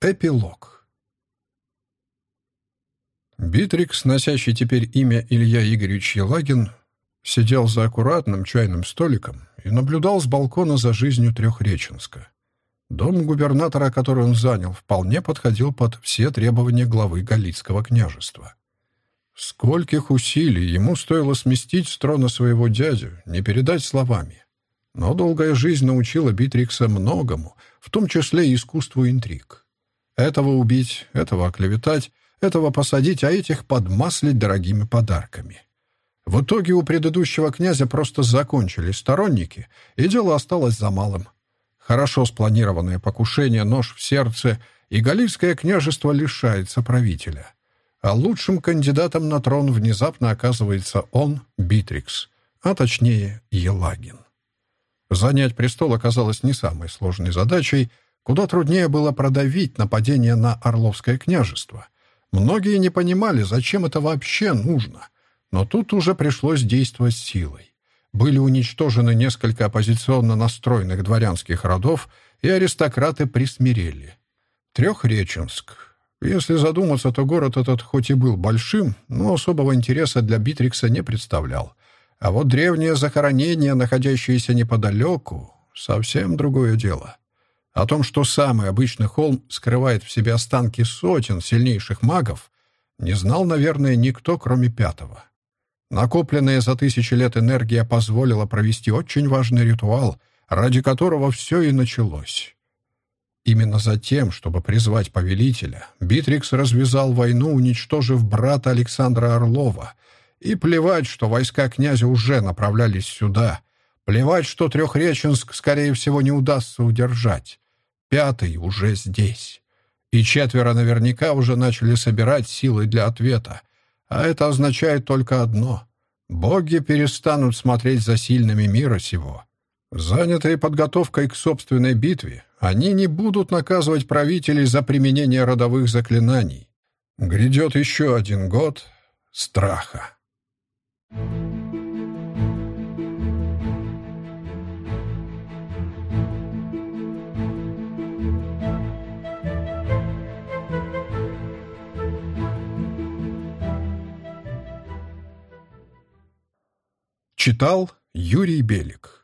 Эпилог Битрикс, носящий теперь имя Илья Игоревич Елагин, сидел за аккуратным чайным столиком и наблюдал с балкона за жизнью Трехреченска. Дом губернатора, который он занял, вполне подходил под все требования главы Галицкого княжества. Скольких усилий ему стоило сместить с трона своего дядю, не передать словами. Но долгая жизнь научила Битрикса многому, в том числе и искусству интриг. Этого убить, этого оклеветать, этого посадить, а этих подмаслить дорогими подарками. В итоге у предыдущего князя просто закончились сторонники, и дело осталось за малым. Хорошо спланированное покушение, нож в сердце, и Галицкое княжество лишается правителя. А лучшим кандидатом на трон внезапно оказывается он, Битрикс, а точнее Елагин. Занять престол оказалось не самой сложной задачей — Куда труднее было продавить нападение на Орловское княжество. Многие не понимали, зачем это вообще нужно. Но тут уже пришлось действовать силой. Были уничтожены несколько оппозиционно настроенных дворянских родов, и аристократы присмирели. Трехреченск. Если задуматься, то город этот хоть и был большим, но особого интереса для Битрикса не представлял. А вот древнее захоронение, находящееся неподалеку, совсем другое дело. О том, что самый обычный холм скрывает в себе останки сотен сильнейших магов, не знал, наверное, никто, кроме пятого. Накопленная за тысячи лет энергия позволила провести очень важный ритуал, ради которого все и началось. Именно за тем, чтобы призвать повелителя, Битрикс развязал войну, уничтожив брата Александра Орлова. И плевать, что войска князя уже направлялись сюда. Плевать, что Трехреченск, скорее всего, не удастся удержать. Пятый уже здесь. И четверо наверняка уже начали собирать силы для ответа. А это означает только одно. Боги перестанут смотреть за сильными мира сего. Занятые подготовкой к собственной битве, они не будут наказывать правителей за применение родовых заклинаний. Грядет еще один год страха. Thank you. Читал Юрий Белик